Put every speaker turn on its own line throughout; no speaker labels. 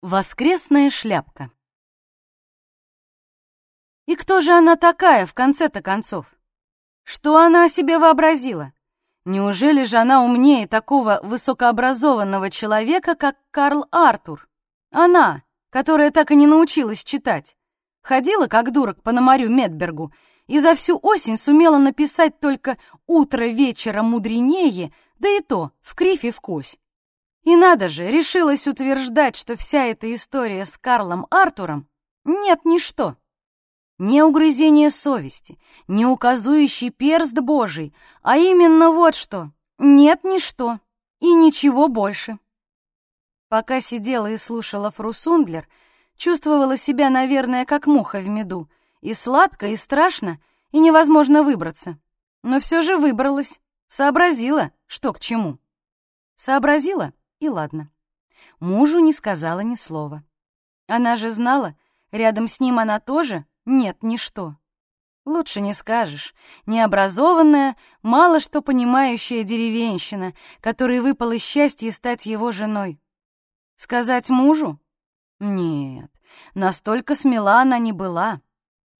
Воскресная шляпка. И кто же она такая в конце-то концов? Что она о себе вообразила? Неужели же она умнее такого высокообразованного человека, как Карл Артур? Она, которая так и не научилась читать. Ходила, как дурак, по Намарю Медбергу и за всю осень сумела написать только «утро вечера мудренее», да и то в крифе в кось. И надо же, решилась утверждать, что вся эта история с Карлом Артуром нет ничто. Не угрызение совести, не указующий перст Божий, а именно вот что — нет ничто и ничего больше. Пока сидела и слушала Фрусундлер, чувствовала себя, наверное, как муха в меду, и сладко, и страшно, и невозможно выбраться. Но все же выбралась, сообразила, что к чему. Сообразила и ладно. Мужу не сказала ни слова. Она же знала, рядом с ним она тоже нет ничто. Лучше не скажешь. Необразованная, мало что понимающая деревенщина, которой выпало счастье стать его женой. Сказать мужу? Нет, настолько смела она не была.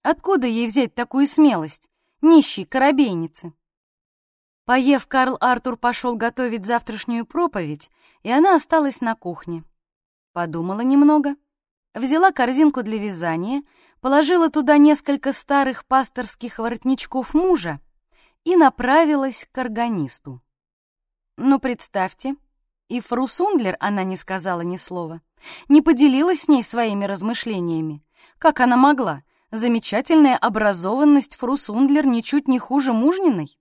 Откуда ей взять такую смелость, нищей корабейницы? Поев, Карл Артур пошел готовить завтрашнюю проповедь, и она осталась на кухне. Подумала немного, взяла корзинку для вязания, положила туда несколько старых пасторских воротничков мужа и направилась к органисту. Но представьте, и Фру Сундлер она не сказала ни слова, не поделилась с ней своими размышлениями. Как она могла? Замечательная образованность Фру Сундлер ничуть не хуже мужниной.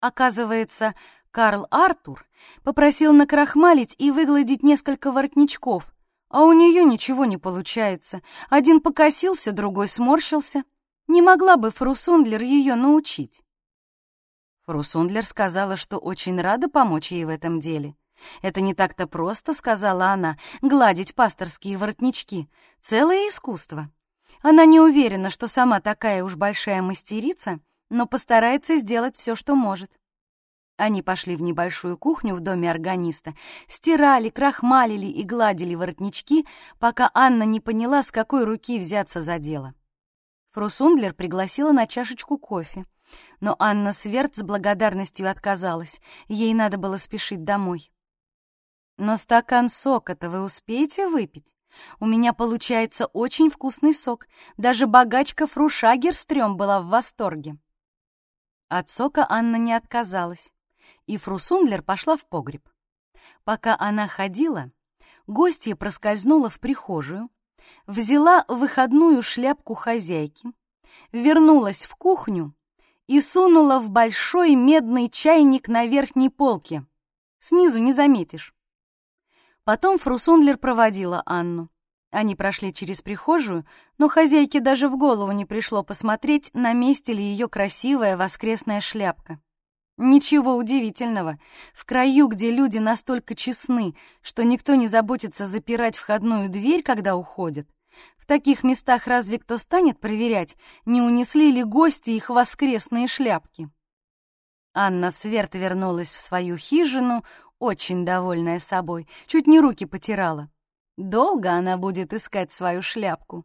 Оказывается, Карл Артур попросил накрахмалить и выгладить несколько воротничков, а у нее ничего не получается. Один покосился, другой сморщился. Не могла бы Фрусундлер ее научить? Фрусундлер сказала, что очень рада помочь ей в этом деле. «Это не так-то просто», — сказала она, — «гладить пасторские воротнички. Целое искусство». Она не уверена, что сама такая уж большая мастерица, но постарается сделать все, что может. Они пошли в небольшую кухню в доме органиста, стирали, крахмалили и гладили воротнички, пока Анна не поняла, с какой руки взяться за дело. Фрусундлер пригласила на чашечку кофе, но Анна Сверд с благодарностью отказалась, ей надо было спешить домой. «Но стакан сока-то вы успеете выпить? У меня получается очень вкусный сок, даже богачка Фру Шагерстрём была в восторге». От сока Анна не отказалась, и фру Сундлер пошла в погреб. Пока она ходила, гостья проскользнула в прихожую, взяла выходную шляпку хозяйки, вернулась в кухню и сунула в большой медный чайник на верхней полке. Снизу не заметишь. Потом фру Сундлер проводила Анну. Они прошли через прихожую, но хозяйке даже в голову не пришло посмотреть, на месте ли ее красивая воскресная шляпка. Ничего удивительного. В краю, где люди настолько честны, что никто не заботится запирать входную дверь, когда уходят, в таких местах разве кто станет проверять, не унесли ли гости их воскресные шляпки? Анна Сверд вернулась в свою хижину, очень довольная собой, чуть не руки потирала. Долго она будет искать свою шляпку.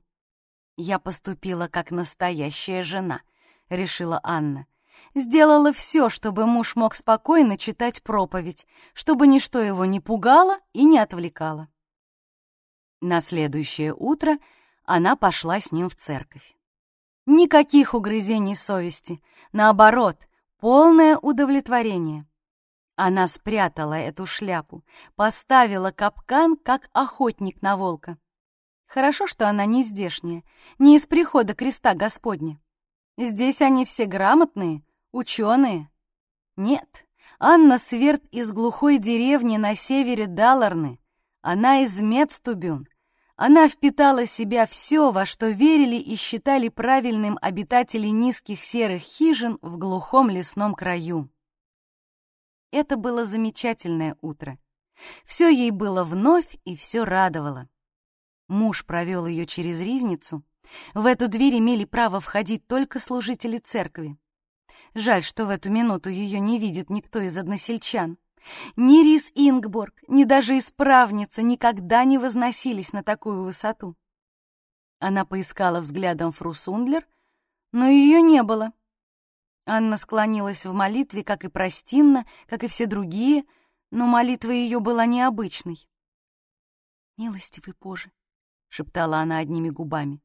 Я поступила как настоящая жена, решила Анна. Сделала все, чтобы муж мог спокойно читать проповедь, чтобы ничто его не пугало и не отвлекало. На следующее утро она пошла с ним в церковь. Никаких угрызений совести, наоборот, полное удовлетворение. Она спрятала эту шляпу, поставила капкан, как охотник на волка. Хорошо, что она не здешняя, не из прихода креста Господня. Здесь они все грамотные, ученые. Нет, Анна Сверд из глухой деревни на севере Даларны. Она из Мецтубюн. Она впитала себя все, во что верили и считали правильным обитатели низких серых хижин в глухом лесном краю. Это было замечательное утро. Все ей было вновь и все радовало. Муж провел ее через ризницу. В эту дверь имели право входить только служители церкви. Жаль, что в эту минуту ее не видит никто из односельчан. Ни Рис Ингборг, ни даже исправница никогда не возносились на такую высоту. Она поискала взглядом Фру Сундлер, но ее не было. Анна склонилась в молитве, как и простинно, как и все другие, но молитва ее была необычной. «Милостивый Боже!» — шептала она одними губами.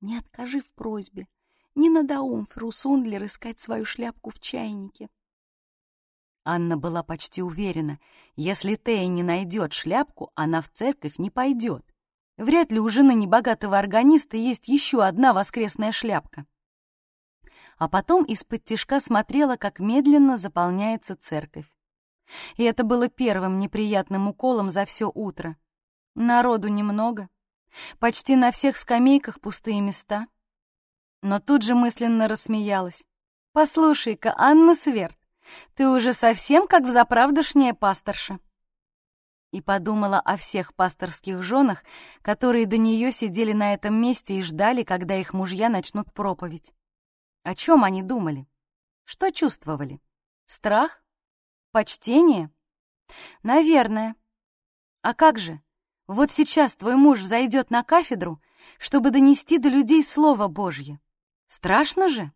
«Не откажи в просьбе, не надоум Фру Сундлер искать свою шляпку в чайнике». Анна была почти уверена, если Тея не найдет шляпку, она в церковь не пойдет. Вряд ли у жены небогатого органиста есть еще одна воскресная шляпка. А потом из-под тишка смотрела, как медленно заполняется церковь. И это было первым неприятным уколом за все утро. Народу немного. Почти на всех скамейках пустые места. Но тут же мысленно рассмеялась. «Послушай-ка, Анна Сверд, ты уже совсем как взаправдошняя пасторша. И подумала о всех пасторских женах, которые до нее сидели на этом месте и ждали, когда их мужья начнут проповедь. О чем они думали? Что чувствовали? Страх? Почтение? Наверное. А как же? Вот сейчас твой муж зайдет на кафедру, чтобы донести до людей Слово Божье. Страшно же?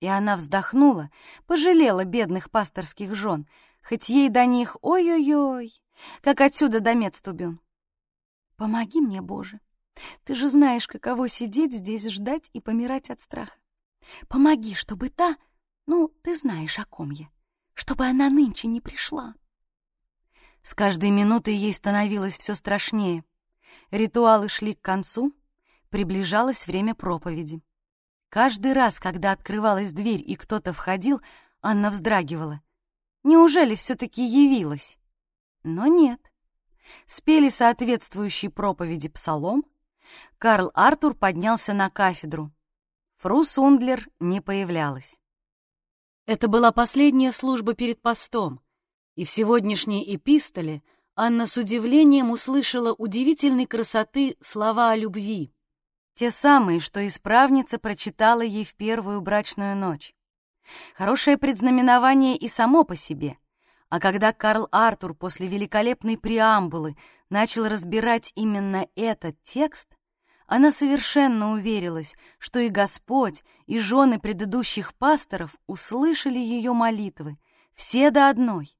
И она вздохнула, пожалела бедных пасторских жен, хоть ей до них ой-ой-ой, как отсюда до Медстубен. Помоги мне, Боже. Ты же знаешь, каково сидеть здесь, ждать и помирать от страха. Помоги, чтобы та, ну, ты знаешь, о ком я, чтобы она нынче не пришла. С каждой минутой ей становилось все страшнее. Ритуалы шли к концу, приближалось время проповеди. Каждый раз, когда открывалась дверь и кто-то входил, Анна вздрагивала. Неужели все-таки явилась? Но нет. Спели соответствующий проповеди псалом. Карл Артур поднялся на кафедру. Фру Сундлер не появлялась. Это была последняя служба перед постом, и в сегодняшней эпистоле Анна с удивлением услышала удивительной красоты слова о любви. Те самые, что исправница прочитала ей в первую брачную ночь. Хорошее предзнаменование и само по себе. А когда Карл Артур после великолепной преамбулы начал разбирать именно этот текст, она совершенно уверилась, что и Господь, и жены предыдущих пасторов услышали ее молитвы, все до одной.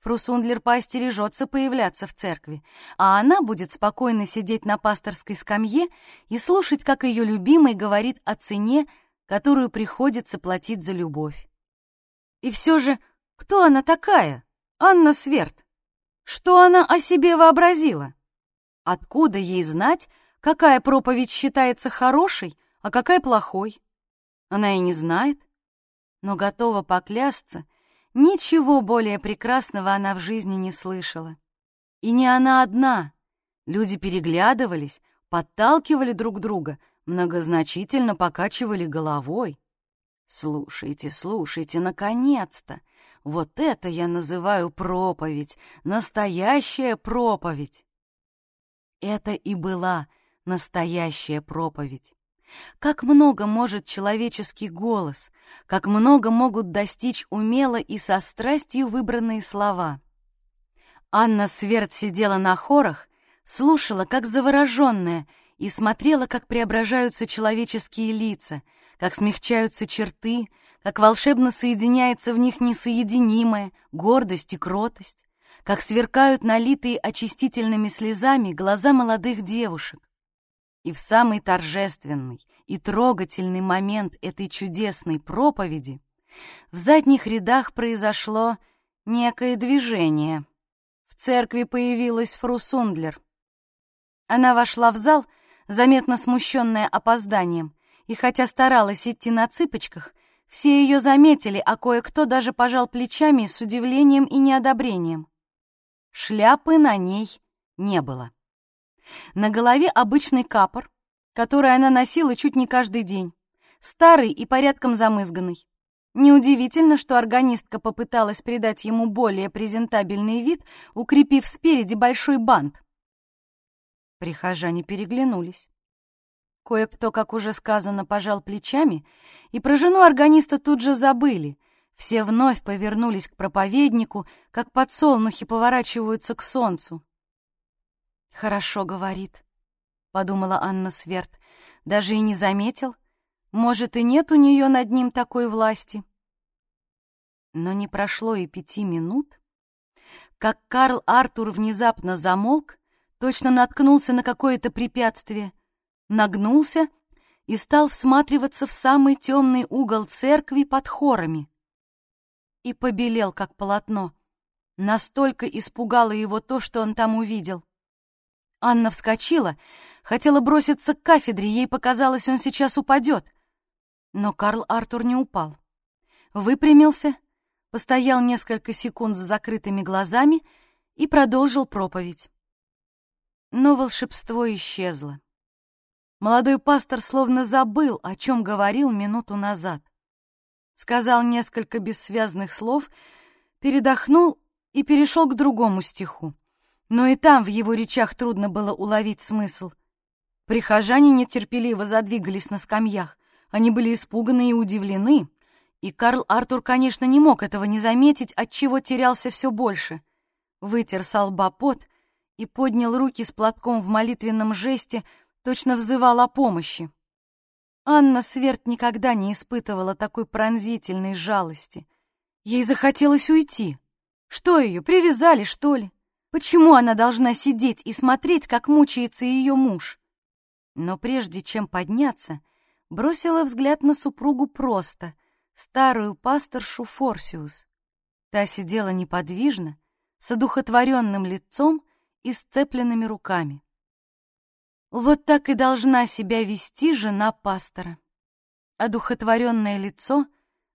Фрусундлер поостережется появляться в церкви, а она будет спокойно сидеть на пасторской скамье и слушать, как ее любимый говорит о цене, которую приходится платить за любовь. И все же, кто она такая, Анна Сверд? Что она о себе вообразила? Откуда ей знать, какая проповедь считается хорошей, а какая плохой? Она и не знает, но готова поклясться — Ничего более прекрасного она в жизни не слышала. И не она одна. Люди переглядывались, подталкивали друг друга, многозначительно покачивали головой. «Слушайте, слушайте, наконец-то! Вот это я называю проповедь, настоящая проповедь!» Это и была настоящая проповедь. Как много может человеческий голос, как много могут достичь умело и со страстью выбранные слова. Анна Сверд сидела на хорах, слушала, как завороженная, и смотрела, как преображаются человеческие лица, как смягчаются черты, как волшебно соединяется в них несоединимое, гордость и кротость, как сверкают налитые очистительными слезами глаза молодых девушек. И в самый торжественный и трогательный момент этой чудесной проповеди в задних рядах произошло некое движение. В церкви появилась Фру Сундлер. Она вошла в зал, заметно смущенная опозданием, и хотя старалась идти на цыпочках, все ее заметили, а кое-кто даже пожал плечами с удивлением и неодобрением. Шляпы на ней не было. На голове обычный капор, который она носила чуть не каждый день, старый и порядком замызганный. Неудивительно, что органистка попыталась придать ему более презентабельный вид, укрепив спереди большой бант. Прихожане переглянулись. Кое-кто, как уже сказано, пожал плечами, и про жену органиста тут же забыли. Все вновь повернулись к проповеднику, как подсолнухи поворачиваются к солнцу. «Хорошо говорит», — подумала Анна Сверд. «Даже и не заметил. Может, и нет у нее над ним такой власти». Но не прошло и пяти минут, как Карл Артур внезапно замолк, точно наткнулся на какое-то препятствие, нагнулся и стал всматриваться в самый темный угол церкви под хорами. И побелел, как полотно. Настолько испугало его то, что он там увидел. Анна вскочила, хотела броситься к кафедре, ей показалось, он сейчас упадет. Но Карл Артур не упал. Выпрямился, постоял несколько секунд с закрытыми глазами и продолжил проповедь. Но волшебство исчезло. Молодой пастор словно забыл, о чем говорил минуту назад. Сказал несколько бессвязных слов, передохнул и перешел к другому стиху. Но и там в его речах трудно было уловить смысл. Прихожане нетерпеливо задвигались на скамьях. Они были испуганы и удивлены. И Карл Артур, конечно, не мог этого не заметить, отчего терялся все больше. Вытер со лба пот и поднял руки с платком в молитвенном жесте, точно взывал о помощи. Анна Сверд никогда не испытывала такой пронзительной жалости. Ей захотелось уйти. Что ее, привязали, что ли? Почему она должна сидеть и смотреть, как мучается ее муж? Но прежде чем подняться, бросила взгляд на супругу просто, старую пасторшу Форсиус. Та сидела неподвижно, с одухотворенным лицом и сцепленными руками. Вот так и должна себя вести жена пастора. Одухотворенное лицо,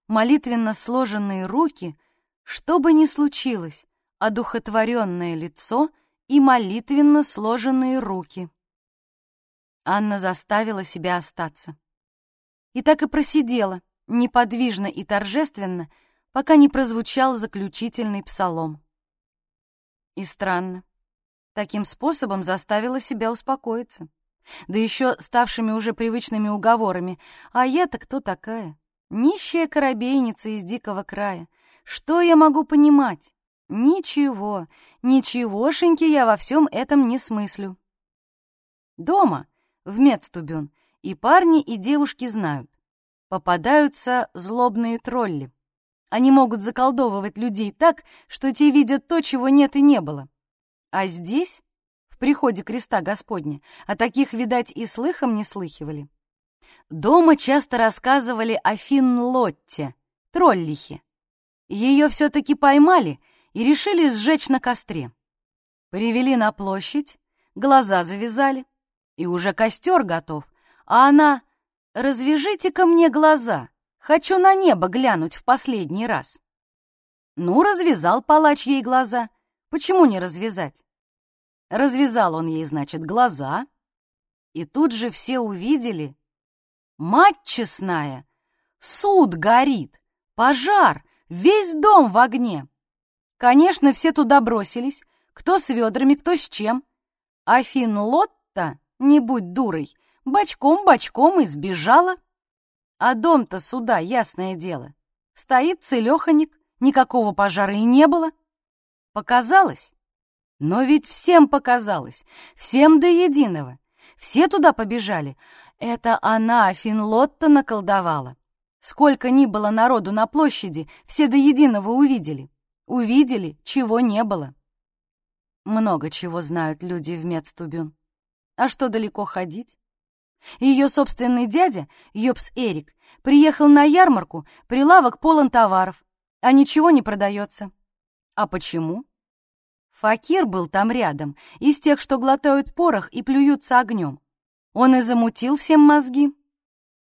молитвенно сложенные руки, что бы ни случилось, одухотворенное лицо и молитвенно сложенные руки. Анна заставила себя остаться. И так и просидела, неподвижно и торжественно, пока не прозвучал заключительный псалом. И странно. Таким способом заставила себя успокоиться. Да еще ставшими уже привычными уговорами. А я-то кто такая? Нищая корабейница из дикого края. Что я могу понимать? Ничего, ничегошеньки я во всем этом не смыслю. Дома, в Медстубен, и парни, и девушки знают. Попадаются злобные тролли. Они могут заколдовывать людей так, что те видят то, чего нет и не было. А здесь, в приходе креста Господня, о таких, видать, и слыхом не слыхивали. Дома часто рассказывали о Финлотте, троллихе. Ее все-таки поймали и решили сжечь на костре. Привели на площадь, глаза завязали, и уже костер готов, а она «Развяжите-ка мне глаза, хочу на небо глянуть в последний раз». Ну, развязал палач ей глаза, Почему не развязать? Развязал он ей, значит, глаза, и тут же все увидели. Мать честная, суд горит, пожар, весь дом в огне. Конечно, все туда бросились, кто с ведрами, кто с чем. А Финлотта, не будь дурой, бочком-бочком и сбежала. А дом-то сюда, ясное дело, стоит целеханик, никакого пожара и не было. Показалось? Но ведь всем показалось, всем до единого. Все туда побежали. Это она, Финлотта, наколдовала. Сколько ни было народу на площади, все до единого увидели. Увидели, чего не было. Много чего знают люди в Медстубюн. А что далеко ходить? Ее собственный дядя, Йобс Эрик, приехал на ярмарку, прилавок полон товаров, а ничего не продается. А почему? Факир был там рядом, из тех, что глотают порох и плюются огнем. Он и замутил всем мозги.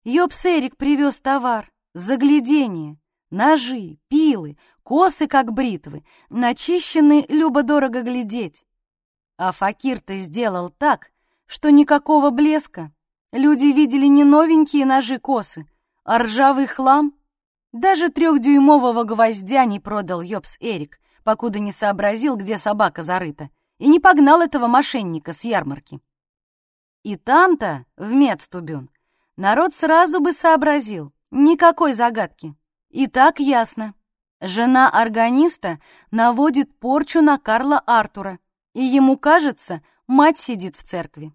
Йопсерик привез товар, заглядение, ножи, пилы, косы, как бритвы, начищены любо-дорого глядеть. А факир-то сделал так, что никакого блеска. Люди видели не новенькие ножи-косы, а ржавый хлам. Даже трехдюймового гвоздя не продал Йопс Эрик, покуда не сообразил, где собака зарыта, и не погнал этого мошенника с ярмарки. И там-то, в Медстубюн, народ сразу бы сообразил, никакой загадки. И так ясно. Жена органиста наводит порчу на Карла Артура, и ему кажется, мать сидит в церкви.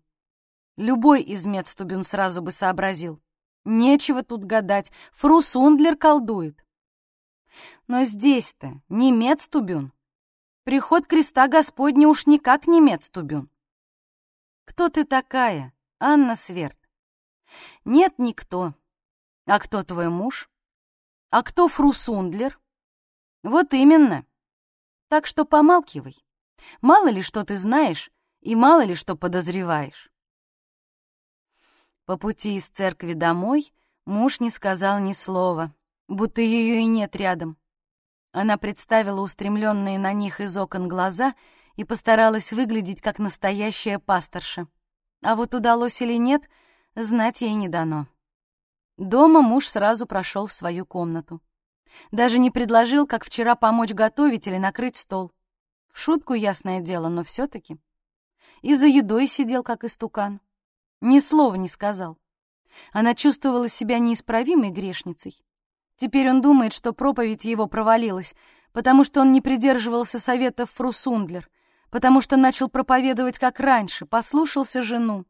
Любой из Медстубюн сразу бы сообразил. Нечего тут гадать, фру Сундлер колдует. Но здесь-то не Медстубюн. Приход креста Господня уж никак не Медстубюн. Кто ты такая, Анна Сверд? Нет, никто. А кто твой муж? А кто фру Сундлер? Вот именно. Так что помалкивай. Мало ли что ты знаешь и мало ли что подозреваешь. По пути из церкви домой муж не сказал ни слова, будто ее и нет рядом. Она представила устремленные на них из окон глаза и постаралась выглядеть как настоящая пасторша. А вот удалось или нет, знать ей не дано. Дома муж сразу прошел в свою комнату. Даже не предложил, как вчера, помочь готовить или накрыть стол. В шутку, ясное дело, но все-таки. И за едой сидел, как истукан. Ни слова не сказал. Она чувствовала себя неисправимой грешницей. Теперь он думает, что проповедь его провалилась, потому что он не придерживался советов фру Сундлер, потому что начал проповедовать как раньше, послушался жену.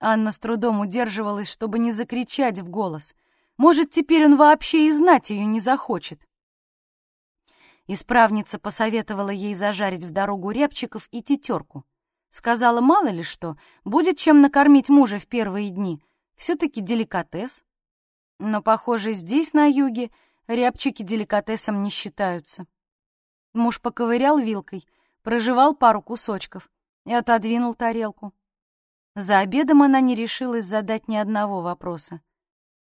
Анна с трудом удерживалась, чтобы не закричать в голос. Может, теперь он вообще и знать ее не захочет. Исправница посоветовала ей зажарить в дорогу репчиков и тетерку. Сказала, мало ли что, будет чем накормить мужа в первые дни. Все-таки деликатес. Но, похоже, здесь, на юге, рябчики деликатесом не считаются. Муж поковырял вилкой, прожевал пару кусочков и отодвинул тарелку. За обедом она не решилась задать ни одного вопроса.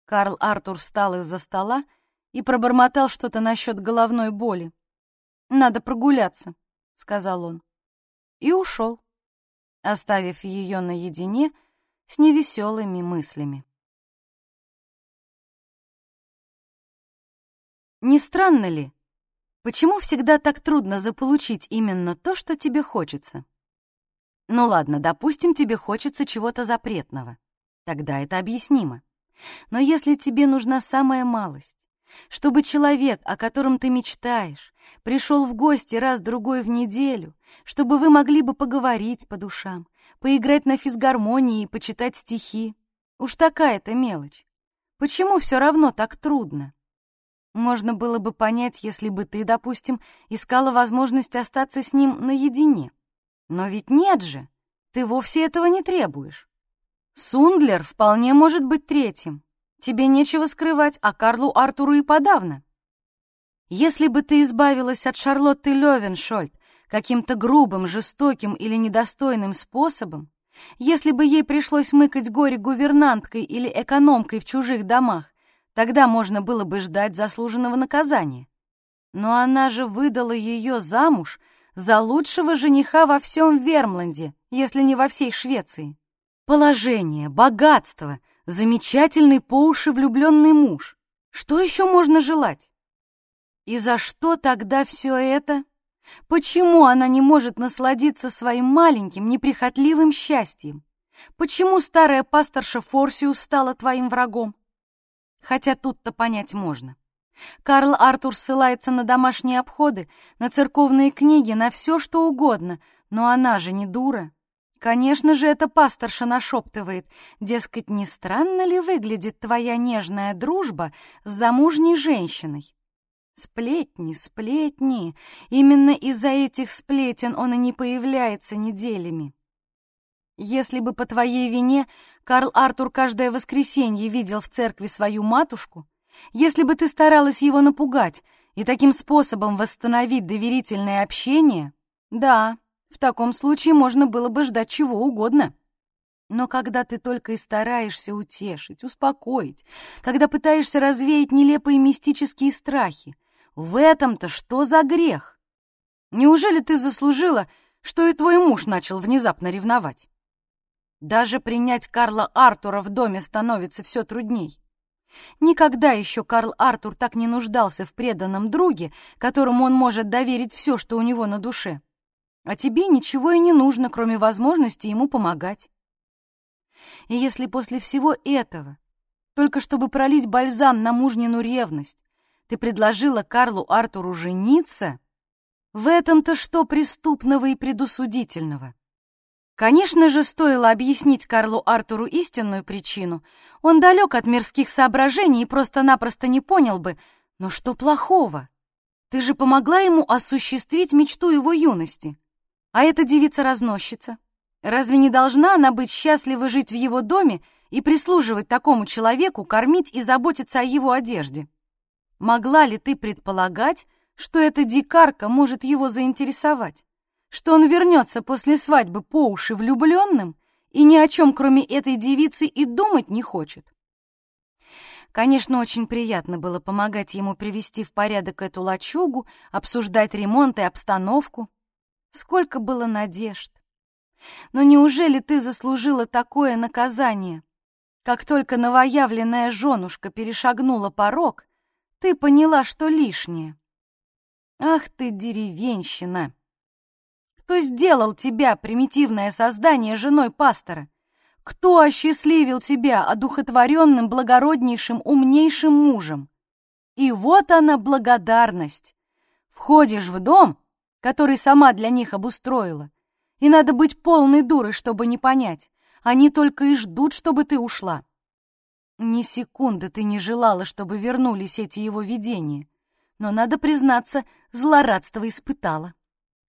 Карл Артур встал из-за стола и пробормотал что-то насчет головной боли. «Надо прогуляться», — сказал он. И ушел оставив ее наедине с невеселыми мыслями. Не странно ли, почему всегда так трудно заполучить именно то, что тебе хочется? Ну ладно, допустим, тебе хочется чего-то запретного. Тогда это объяснимо. Но если тебе нужна самая малость, чтобы человек, о котором ты мечтаешь, пришел в гости раз-другой в неделю, чтобы вы могли бы поговорить по душам, поиграть на физгармонии и почитать стихи. Уж такая-то мелочь. Почему все равно так трудно? Можно было бы понять, если бы ты, допустим, искала возможность остаться с ним наедине. Но ведь нет же, ты вовсе этого не требуешь. Сундлер вполне может быть третьим. Тебе нечего скрывать, а Карлу Артуру и подавно. Если бы ты избавилась от Шарлотты Левеншольд каким-то грубым, жестоким или недостойным способом, если бы ей пришлось мыкать горе гувернанткой или экономкой в чужих домах, тогда можно было бы ждать заслуженного наказания. Но она же выдала ее замуж за лучшего жениха во всем Вермланде, если не во всей Швеции. Положение, богатство — замечательный по уши влюбленный муж. Что еще можно желать? И за что тогда все это? Почему она не может насладиться своим маленьким, неприхотливым счастьем? Почему старая пасторша Форсиус стала твоим врагом? Хотя тут-то понять можно. Карл Артур ссылается на домашние обходы, на церковные книги, на все, что угодно, но она же не дура. Конечно же, эта пасторша нашептывает, дескать, не странно ли выглядит твоя нежная дружба с замужней женщиной? Сплетни, сплетни. Именно из-за этих сплетен он и не появляется неделями. Если бы по твоей вине Карл Артур каждое воскресенье видел в церкви свою матушку, если бы ты старалась его напугать и таким способом восстановить доверительное общение, да, в таком случае можно было бы ждать чего угодно. Но когда ты только и стараешься утешить, успокоить, когда пытаешься развеять нелепые мистические страхи, в этом-то что за грех? Неужели ты заслужила, что и твой муж начал внезапно ревновать? Даже принять Карла Артура в доме становится все трудней. Никогда еще Карл Артур так не нуждался в преданном друге, которому он может доверить все, что у него на душе. А тебе ничего и не нужно, кроме возможности ему помогать. И если после всего этого, только чтобы пролить бальзам на мужнину ревность, Ты предложила Карлу Артуру жениться? В этом-то что преступного и предусудительного? Конечно же, стоило объяснить Карлу Артуру истинную причину. Он далек от мирских соображений и просто-напросто не понял бы. Но что плохого? Ты же помогла ему осуществить мечту его юности. А эта девица-разносчица? Разве не должна она быть счастлива жить в его доме и прислуживать такому человеку, кормить и заботиться о его одежде? Могла ли ты предполагать, что эта дикарка может его заинтересовать? Что он вернется после свадьбы по уши влюбленным и ни о чем, кроме этой девицы, и думать не хочет. Конечно, очень приятно было помогать ему привести в порядок эту лачугу, обсуждать ремонт и обстановку. Сколько было надежд. Но неужели ты заслужила такое наказание? Как только новоявленная женушка перешагнула порог, ты поняла, что лишнее. Ах ты, деревенщина! Кто сделал тебя, примитивное создание, женой пастора? Кто осчастливил тебя одухотворенным, благороднейшим, умнейшим мужем? И вот она благодарность. Входишь в дом, который сама для них обустроила, и надо быть полной дурой, чтобы не понять. Они только и ждут, чтобы ты ушла. Ни секунды ты не желала, чтобы вернулись эти его видения, но, надо признаться, злорадство испытала.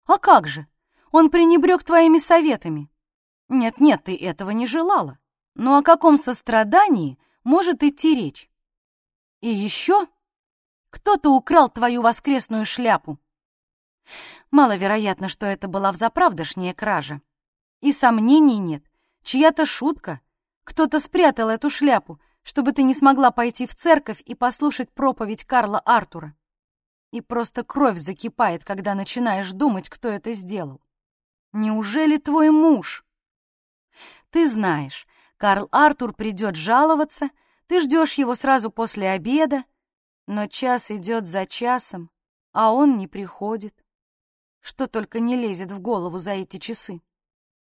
А как же? Он пренебрег твоими советами. Нет-нет, ты этого не желала. Но о каком сострадании может идти речь? И еще кто-то украл твою воскресную шляпу. Маловероятно, что это была взаправдошняя кража. И сомнений нет. Чья-то шутка. Кто-то спрятал эту шляпу, чтобы ты не смогла пойти в церковь и послушать проповедь Карла Артура. И просто кровь закипает, когда начинаешь думать, кто это сделал. Неужели твой муж? Ты знаешь, Карл Артур придет жаловаться, ты ждешь его сразу после обеда, но час идет за часом, а он не приходит. Что только не лезет в голову за эти часы.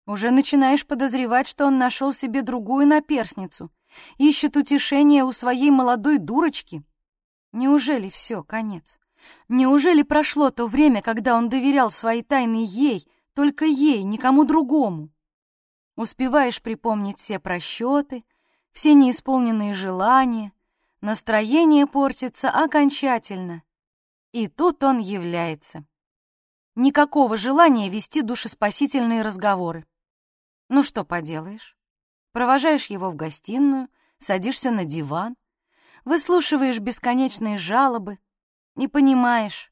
Уже начинаешь подозревать, что он нашел себе другую наперсницу, ищет утешение у своей молодой дурочки. Неужели все, конец? Неужели прошло то время, когда он доверял свои тайны ей, только ей, никому другому. Успеваешь припомнить все просчеты, все неисполненные желания, настроение портится окончательно. И тут он является. Никакого желания вести душеспасительные разговоры. Ну что поделаешь? Провожаешь его в гостиную, садишься на диван, выслушиваешь бесконечные жалобы, не понимаешь,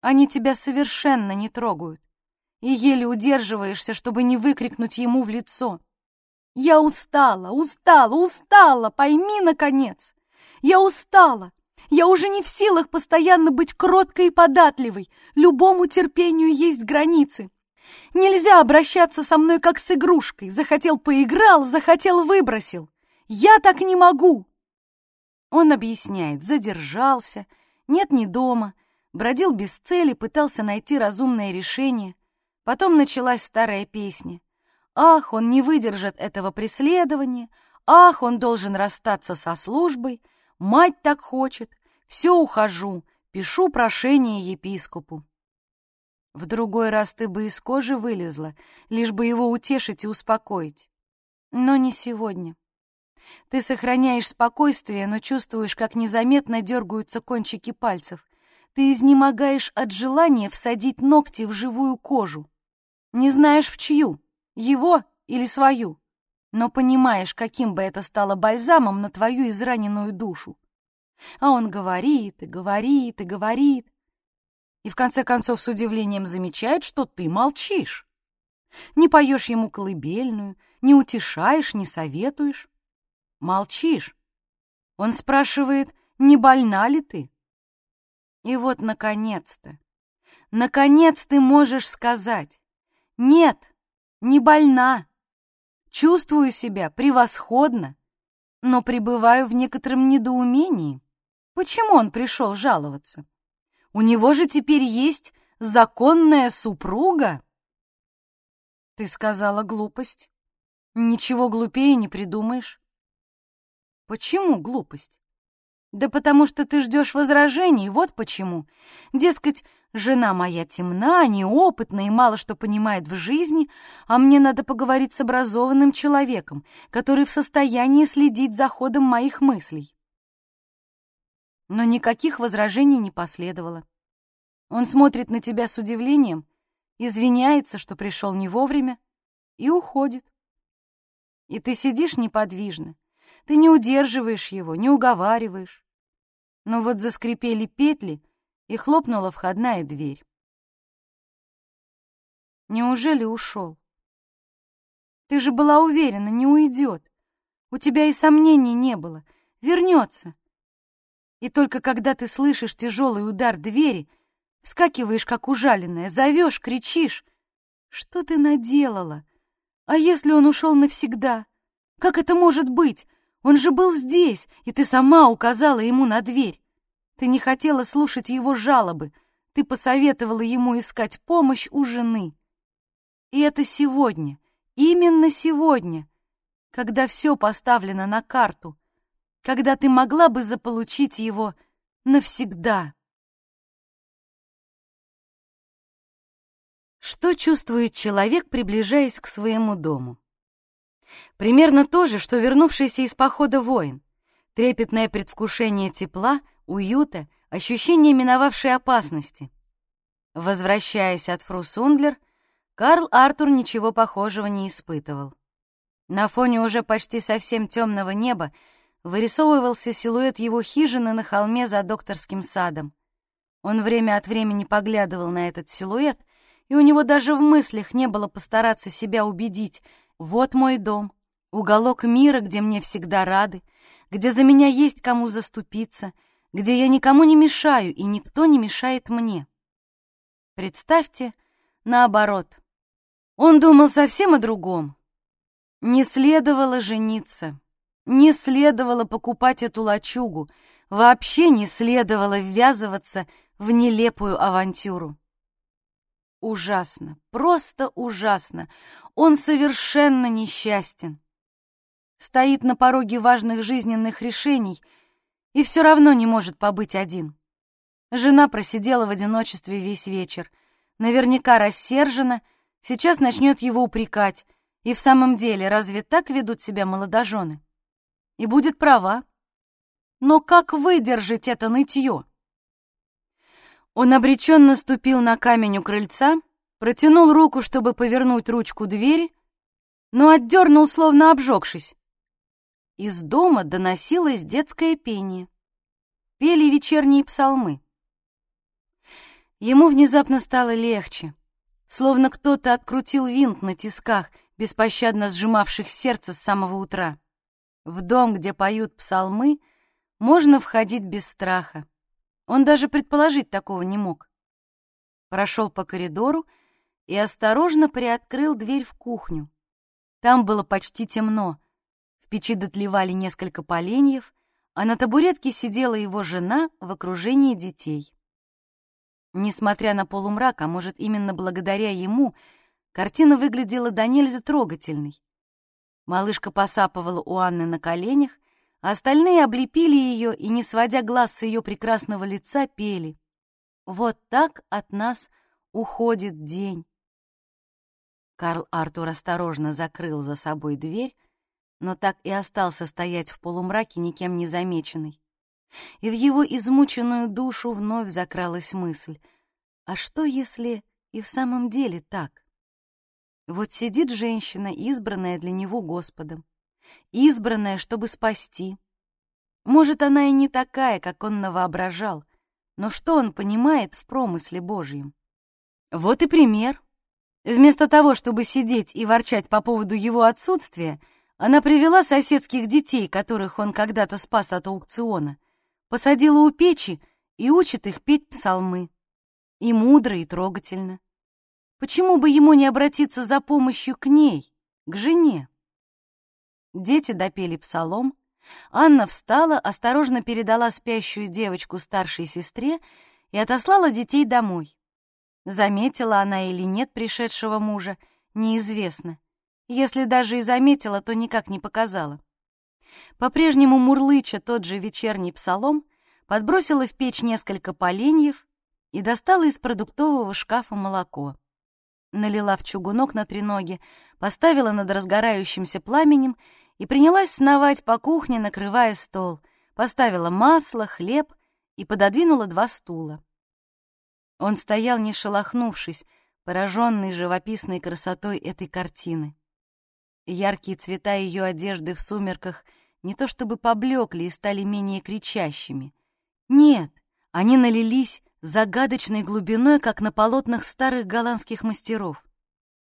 они тебя совершенно не трогают и еле удерживаешься, чтобы не выкрикнуть ему в лицо. «Я устала, устала, устала, пойми, наконец! Я устала! Я уже не в силах постоянно быть кроткой и податливой, любому терпению есть границы. Нельзя обращаться со мной как с игрушкой, захотел — поиграл, захотел — выбросил. Я так не могу!» Он объясняет, задержался, нет ни дома, бродил без цели, пытался найти разумное решение. Потом началась старая песня. Ах, он не выдержит этого преследования, ах, он должен расстаться со службой, мать так хочет, все ухожу, пишу прошение епископу. В другой раз ты бы из кожи вылезла, лишь бы его утешить и успокоить. Но не сегодня. Ты сохраняешь спокойствие, но чувствуешь, как незаметно дергаются кончики пальцев. Ты изнемогаешь от желания всадить ногти в живую кожу. Не знаешь, в чью, его или свою, но понимаешь, каким бы это стало бальзамом на твою израненную душу. А он говорит и говорит и говорит, и в конце концов с удивлением замечает, что ты молчишь. Не поешь ему колыбельную, не утешаешь, не советуешь. Молчишь. Он спрашивает, не больна ли ты? И вот, наконец-то, наконец ты можешь сказать, нет, не больна. Чувствую себя превосходно, но пребываю в некотором недоумении. Почему он пришел жаловаться? У него же теперь есть законная супруга. Ты сказала глупость. Ничего глупее не придумаешь. Почему глупость? Да потому что ты ждешь возражений, вот почему. Дескать, жена моя темна, неопытна и мало что понимает в жизни, а мне надо поговорить с образованным человеком, который в состоянии следить за ходом моих мыслей. Но никаких возражений не последовало. Он смотрит на тебя с удивлением, извиняется, что пришел не вовремя, и уходит. И ты сидишь неподвижно, ты не удерживаешь его, не уговариваешь. Но вот заскрипели петли, и хлопнула входная дверь. Неужели ушел? Ты же была уверена, не уйдет. У тебя и сомнений не было. Вернется. И только когда ты слышишь тяжелый удар двери, вскакиваешь, как ужаленная, зовешь, кричишь. Что ты наделала? А если он ушел навсегда? Как это может быть? Он же был здесь, и ты сама указала ему на дверь. Ты не хотела слушать его жалобы. Ты посоветовала ему искать помощь у жены. И это сегодня, именно сегодня, когда все поставлено на карту, когда ты могла бы заполучить его навсегда. Что чувствует человек, приближаясь к своему дому? Примерно то же, что вернувшийся из похода воин. Трепетное предвкушение тепла, уюта, ощущение миновавшей опасности. Возвращаясь от Фрусундлер, Карл Артур ничего похожего не испытывал. На фоне уже почти совсем темного неба вырисовывался силуэт его хижины на холме за докторским садом. Он время от времени поглядывал на этот силуэт, и у него даже в мыслях не было постараться себя убедить, вот мой дом, уголок мира, где мне всегда рады, где за меня есть кому заступиться, где я никому не мешаю, и никто не мешает мне. Представьте, наоборот. Он думал совсем о другом. Не следовало жениться, не следовало покупать эту лачугу, вообще не следовало ввязываться в нелепую авантюру. Ужасно, просто ужасно. Он совершенно несчастен. Стоит на пороге важных жизненных решений и все равно не может побыть один. Жена просидела в одиночестве весь вечер. Наверняка рассержена, сейчас начнет его упрекать. И в самом деле, разве так ведут себя молодожены? И будет права. Но как выдержать это нытье? Он обреченно ступил на камень у крыльца, протянул руку, чтобы повернуть ручку двери, но отдернул, словно обжегшись. Из дома доносилось детское пение. Пели вечерние псалмы. Ему внезапно стало легче, словно кто-то открутил винт на тисках, беспощадно сжимавших сердце с самого утра. В дом, где поют псалмы, можно входить без страха. Он даже предположить такого не мог. Прошел по коридору и осторожно приоткрыл дверь в кухню. Там было почти темно. В печи дотлевали несколько поленьев, а на табуретке сидела его жена в окружении детей. Несмотря на полумрак, а может, именно благодаря ему, картина выглядела до нельзя трогательной. Малышка посапывала у Анны на коленях, Остальные облепили ее и, не сводя глаз с ее прекрасного лица, пели. «Вот так от нас уходит день». Карл Артур осторожно закрыл за собой дверь, но так и остался стоять в полумраке, никем не замеченный. И в его измученную душу вновь закралась мысль, а что, если и в самом деле так? Вот сидит женщина, избранная для него Господом избранная, чтобы спасти. Может, она и не такая, как он навоображал, но что он понимает в промысле Божьем? Вот и пример. Вместо того, чтобы сидеть и ворчать по поводу его отсутствия, она привела соседских детей, которых он когда-то спас от аукциона, посадила у печи и учит их петь псалмы. И мудро, и трогательно. Почему бы ему не обратиться за помощью к ней, к жене? Дети допели псалом. Анна встала, осторожно передала спящую девочку старшей сестре и отослала детей домой. Заметила она или нет пришедшего мужа, неизвестно. Если даже и заметила, то никак не показала. По-прежнему мурлыча тот же вечерний псалом, подбросила в печь несколько поленьев и достала из продуктового шкафа молоко. Налила в чугунок на треноге, поставила над разгорающимся пламенем и принялась сновать по кухне, накрывая стол, поставила масло, хлеб и пододвинула два стула. Он стоял, не шелохнувшись, пораженный живописной красотой этой картины. Яркие цвета ее одежды в сумерках не то чтобы поблекли и стали менее кричащими. Нет, они налились загадочной глубиной, как на полотнах старых голландских мастеров.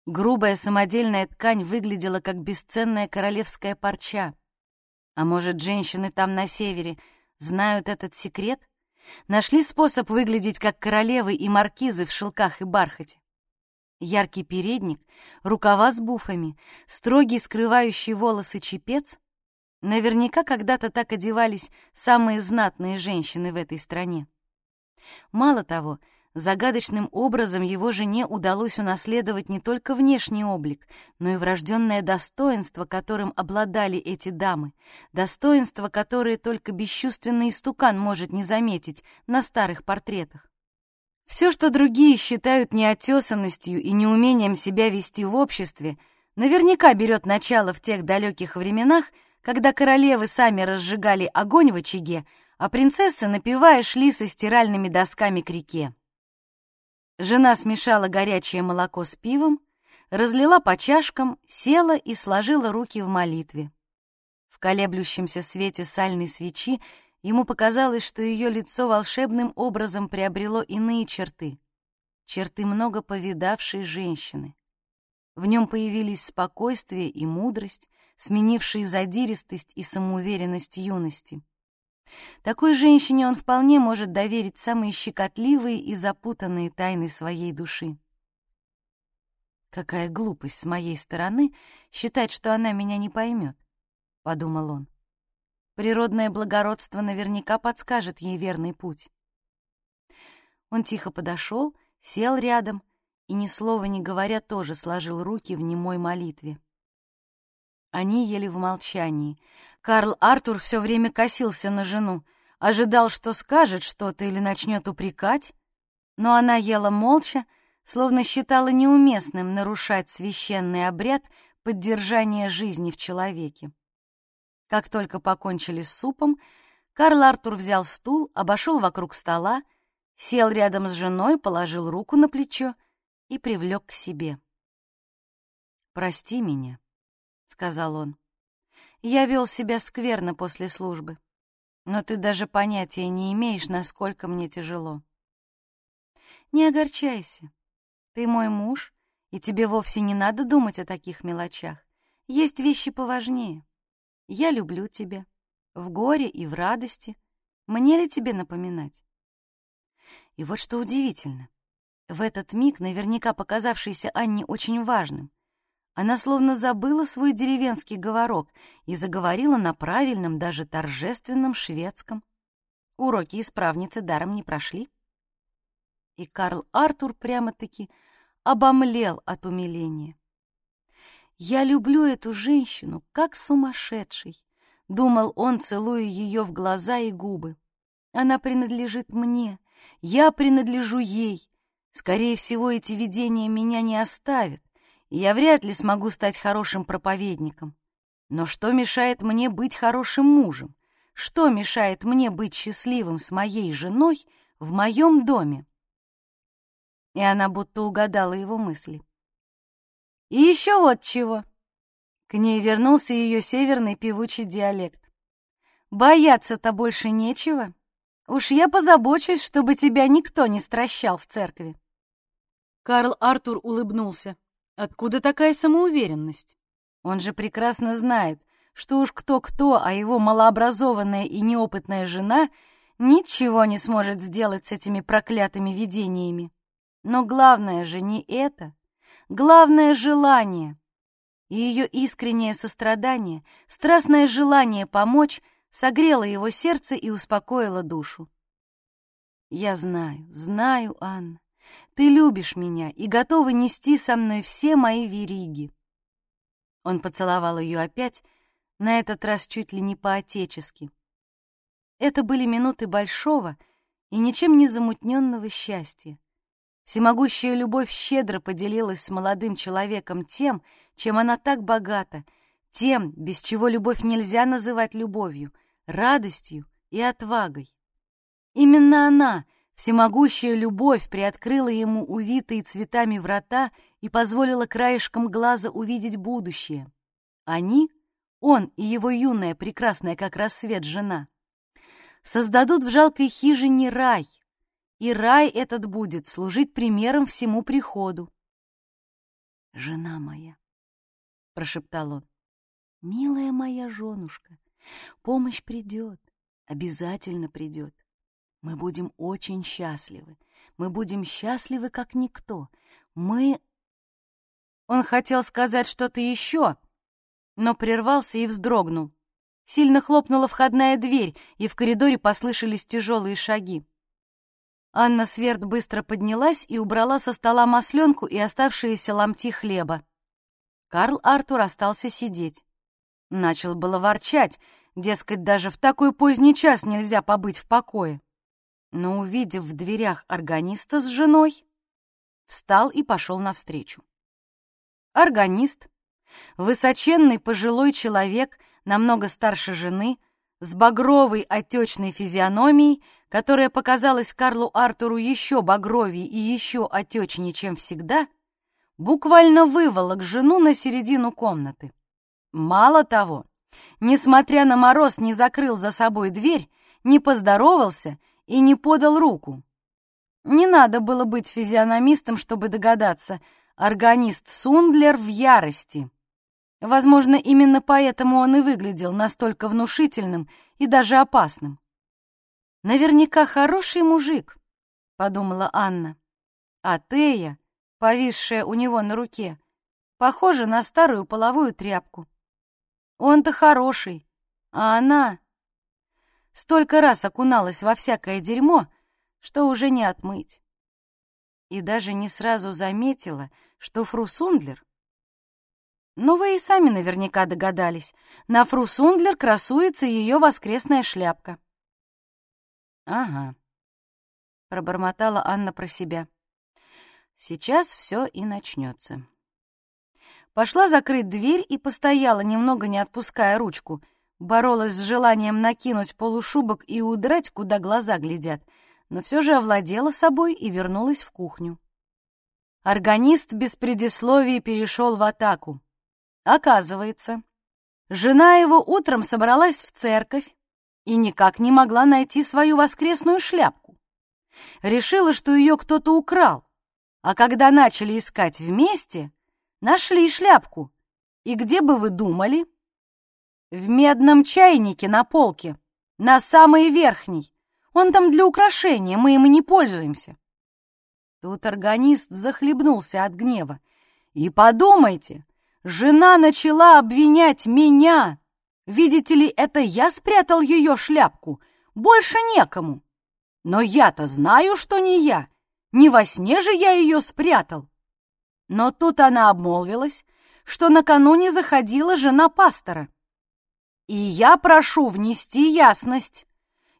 Грубая самодельная ткань выглядела как бесценная королевская парча. А может, женщины там на севере знают этот секрет? Нашли способ выглядеть как королевы и маркизы в шелках и бархате. Яркий передник, рукава с буфами, строгий скрывающий волосы чепец. Наверняка когда-то так одевались самые знатные женщины в этой стране. Мало того, загадочным образом его жене удалось унаследовать не только внешний облик, но и врожденное достоинство, которым обладали эти дамы, достоинство, которое только бесчувственный истукан может не заметить на старых портретах. Все, что другие считают неотесанностью и неумением себя вести в обществе, наверняка берет начало в тех далеких временах, когда королевы сами разжигали огонь в очаге, а принцессы, напивая, шли со стиральными досками к реке. Жена смешала горячее молоко с пивом, разлила по чашкам, села и сложила руки в молитве. В колеблющемся свете сальной свечи Ему показалось, что ее лицо волшебным образом приобрело иные черты. Черты много повидавшей женщины. В нем появились спокойствие и мудрость, сменившие задиристость и самоуверенность юности. Такой женщине он вполне может доверить самые щекотливые и запутанные тайны своей души. «Какая глупость с моей стороны считать, что она меня не поймет», — подумал он. Природное благородство наверняка подскажет ей верный путь. Он тихо подошел, сел рядом и, ни слова не говоря, тоже сложил руки в немой молитве. Они ели в молчании. Карл Артур все время косился на жену, ожидал, что скажет что-то или начнет упрекать, но она ела молча, словно считала неуместным нарушать священный обряд поддержания жизни в человеке. Как только покончили с супом, Карл Артур взял стул, обошел вокруг стола, сел рядом с женой, положил руку на плечо и привлек к себе. «Прости меня», — сказал он. «Я вел себя скверно после службы, но ты даже понятия не имеешь, насколько мне тяжело. Не огорчайся. Ты мой муж, и тебе вовсе не надо думать о таких мелочах. Есть вещи поважнее. Я люблю тебя. В горе и в радости. Мне ли тебе напоминать? И вот что удивительно. В этот миг, наверняка показавшийся Анне очень важным, она словно забыла свой деревенский говорок и заговорила на правильном, даже торжественном шведском. Уроки исправницы даром не прошли. И Карл Артур прямо-таки обомлел от умиления. «Я люблю эту женщину, как сумасшедший», — думал он, целуя ее в глаза и губы. «Она принадлежит мне, я принадлежу ей. Скорее всего, эти видения меня не оставят, я вряд ли смогу стать хорошим проповедником. Но что мешает мне быть хорошим мужем? Что мешает мне быть счастливым с моей женой в моем доме?» И она будто угадала его мысли. И еще вот чего. К ней вернулся ее северный певучий диалект. Бояться-то больше нечего. Уж я позабочусь, чтобы тебя никто не стращал в церкви. Карл Артур улыбнулся. Откуда такая самоуверенность? Он же прекрасно знает, что уж кто-кто, а его малообразованная и неопытная жена ничего не сможет сделать с этими проклятыми видениями. Но главное же не это главное — желание. И ее искреннее сострадание, страстное желание помочь согрело его сердце и успокоило душу. «Я знаю, знаю, Анна, ты любишь меня и готова нести со мной все мои вериги». Он поцеловал ее опять, на этот раз чуть ли не по-отечески. Это были минуты большого и ничем не замутненного счастья. Всемогущая любовь щедро поделилась с молодым человеком тем, чем она так богата, тем, без чего любовь нельзя называть любовью, радостью и отвагой. Именно она, всемогущая любовь, приоткрыла ему увитые цветами врата и позволила краешком глаза увидеть будущее. Они, он и его юная, прекрасная как рассвет жена, создадут в жалкой хижине рай, и рай этот будет служить примером всему приходу. «Жена моя», — прошептал он, — «милая моя женушка, помощь придет, обязательно придет. Мы будем очень счастливы, мы будем счастливы, как никто. Мы...» Он хотел сказать что-то еще, но прервался и вздрогнул. Сильно хлопнула входная дверь, и в коридоре послышались тяжелые шаги. Анна Сверд быстро поднялась и убрала со стола масленку и оставшиеся ломти хлеба. Карл Артур остался сидеть. Начал было ворчать, дескать, даже в такой поздний час нельзя побыть в покое. Но, увидев в дверях органиста с женой, встал и пошел навстречу. Органист, высоченный пожилой человек — намного старше жены, с багровой отечной физиономией, которая показалась Карлу Артуру еще багровее и еще отечнее, чем всегда, буквально выволок жену на середину комнаты. Мало того, несмотря на мороз, не закрыл за собой дверь, не поздоровался и не подал руку. Не надо было быть физиономистом, чтобы догадаться, органист Сундлер в ярости — Возможно, именно поэтому он и выглядел настолько внушительным и даже опасным. «Наверняка хороший мужик», — подумала Анна. А Тея, повисшая у него на руке, похожа на старую половую тряпку. Он-то хороший, а она столько раз окуналась во всякое дерьмо, что уже не отмыть. И даже не сразу заметила, что Фру Сундлер но вы и сами наверняка догадались. На фру Сундлер красуется ее воскресная шляпка. «Ага», — пробормотала Анна про себя. «Сейчас все и начнется». Пошла закрыть дверь и постояла, немного не отпуская ручку. Боролась с желанием накинуть полушубок и удрать, куда глаза глядят, но все же овладела собой и вернулась в кухню. Органист без предисловий перешел в атаку. Оказывается, жена его утром собралась в церковь и никак не могла найти свою воскресную шляпку. Решила, что ее кто-то украл, а когда начали искать вместе, нашли шляпку. И где бы вы думали? В медном чайнике на полке, на самой верхней. Он там для украшения, мы им и не пользуемся. Тут органист захлебнулся от гнева. И подумайте, Жена начала обвинять меня. Видите ли, это я спрятал ее шляпку. Больше некому. Но я-то знаю, что не я. Не во сне же я ее спрятал. Но тут она обмолвилась, что накануне заходила жена пастора. И я прошу внести ясность.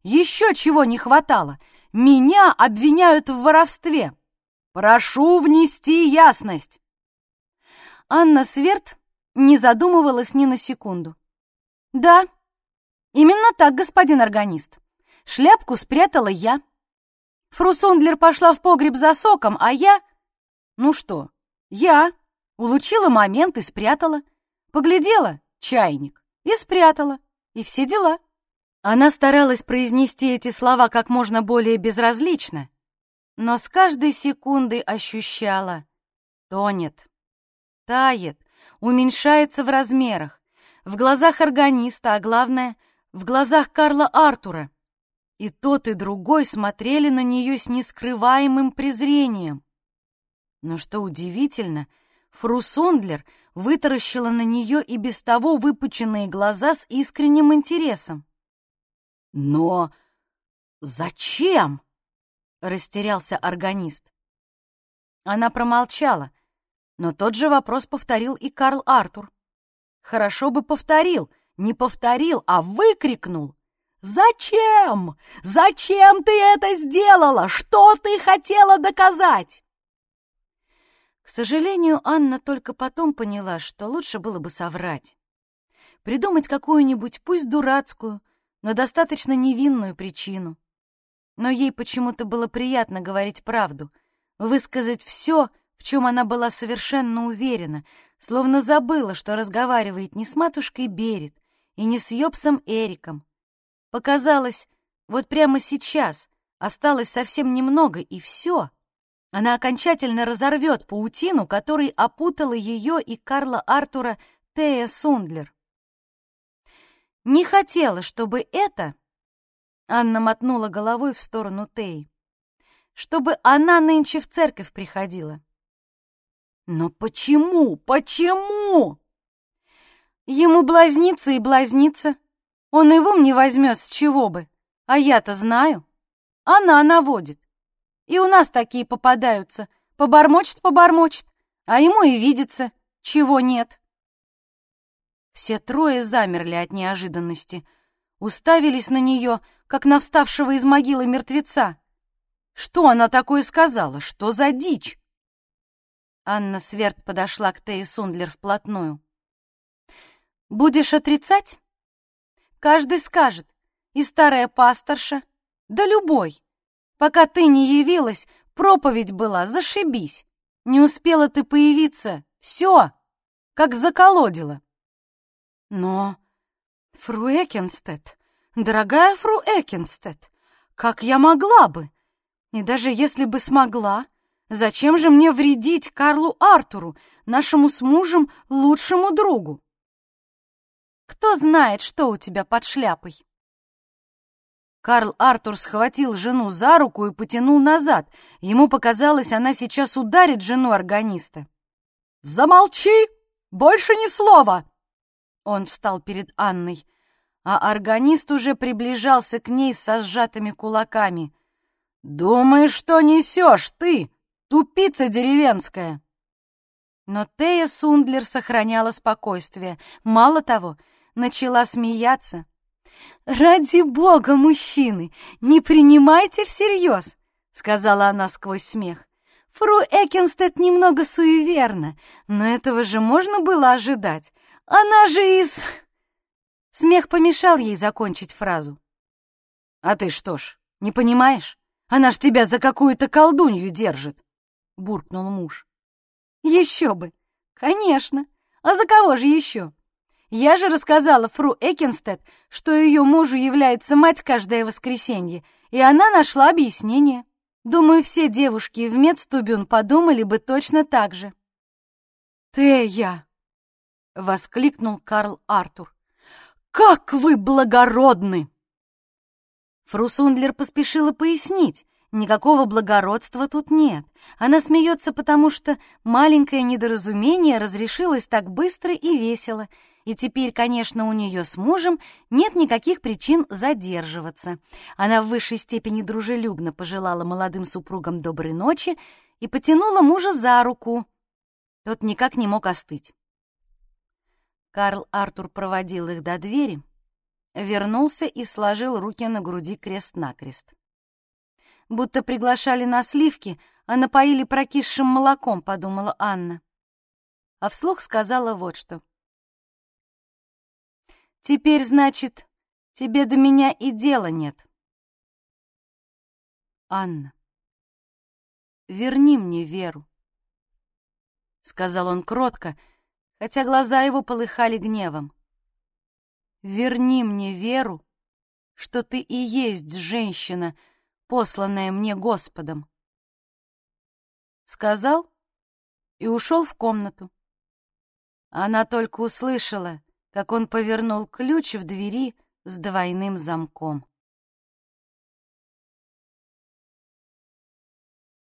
Еще чего не хватало. Меня обвиняют в воровстве. Прошу внести ясность. Анна Сверд не задумывалась ни на секунду. «Да, именно так, господин органист. Шляпку спрятала я. Фру Сундлер пошла в погреб за соком, а я... Ну что, я улучила момент и спрятала. Поглядела — чайник, и спрятала, и все дела». Она старалась произнести эти слова как можно более безразлично, но с каждой секундой ощущала — тонет, тает, уменьшается в размерах, в глазах органиста, а главное, в глазах Карла Артура. И тот, и другой смотрели на нее с нескрываемым презрением. Но что удивительно, Фру Сундлер вытаращила на нее и без того выпученные глаза с искренним интересом. «Но зачем?» — растерялся органист. Она промолчала, но тот же вопрос повторил и Карл Артур. Хорошо бы повторил,
не повторил, а выкрикнул. «Зачем? Зачем ты это сделала? Что ты хотела доказать?»
К сожалению, Анна только потом поняла, что лучше было бы соврать. Придумать какую-нибудь, пусть дурацкую, но достаточно невинную причину. Но ей почему-то было приятно говорить правду, высказать все, в чем она была совершенно уверена, словно забыла, что разговаривает не с матушкой Берет и не с Йобсом Эриком. Показалось, вот прямо сейчас осталось совсем немного, и все — она окончательно разорвет паутину, которой опутала ее и Карла Артура Тея Сундлер. Не хотела, чтобы это... Анна мотнула головой в сторону Теи. Чтобы она нынче в церковь приходила.
Но почему? Почему?
Ему блазниться и блазниться. Он его мне возьмет с чего бы. А я-то знаю. Она наводит. И у нас такие попадаются. Побормочет-побормочет, а ему и видится, чего нет. Все трое замерли от неожиданности, уставились на нее, как на вставшего из могилы мертвеца. Что она такое сказала? Что за дичь? Анна Сверд подошла к Тее Сундлер вплотную. «Будешь отрицать?» Каждый скажет, и старая пасторша, да любой. Пока ты не явилась, проповедь была, зашибись. Не успела ты появиться, все, как заколодила. Но, фру Экенстед, дорогая фру Экенстед, как я могла бы? И даже если бы смогла, зачем же мне вредить Карлу Артуру, нашему с мужем лучшему другу? Кто знает, что у тебя под шляпой? Карл Артур схватил жену за руку и потянул назад. Ему показалось, она сейчас ударит жену органиста.
«Замолчи! Больше ни слова!»
Он встал перед Анной, а органист уже приближался к ней со сжатыми кулаками.
«Думаешь, что несешь ты, тупица деревенская?»
Но Тея Сундлер сохраняла спокойствие. Мало того, начала смеяться, «Ради бога, мужчины, не принимайте всерьез!» — сказала она сквозь смех. «Фру Экенстед немного суеверна, но этого же можно было ожидать. Она же из...» Смех помешал ей закончить фразу.
«А ты что ж, не понимаешь? Она ж тебя за какую-то колдунью держит!» — буркнул муж.
«Еще бы! Конечно! А за кого же еще? Я же рассказала фру Экенстед, что ее мужу является мать каждое воскресенье, и она нашла объяснение. Думаю, все девушки в Медстубюн подумали бы точно так же.
«Тея!» — воскликнул Карл Артур. «Как вы благородны!»
Фру Сундлер поспешила пояснить. Никакого благородства тут нет. Она смеется, потому что маленькое недоразумение разрешилось так быстро и весело — и теперь, конечно, у нее с мужем нет никаких причин задерживаться. Она в высшей степени дружелюбно пожелала молодым супругам доброй ночи и потянула мужа за руку. Тот никак не мог остыть. Карл Артур проводил их до двери, вернулся и сложил руки на груди крест-накрест. Будто приглашали на сливки, а напоили прокисшим молоком, подумала Анна. А вслух сказала вот что — Теперь, значит, тебе до меня и дела нет. Анна, верни мне веру, — сказал он кротко, хотя глаза его полыхали гневом. Верни мне веру, что ты и есть женщина, посланная мне Господом. Сказал и ушел в комнату. Она только услышала — как он повернул ключ в двери с двойным замком.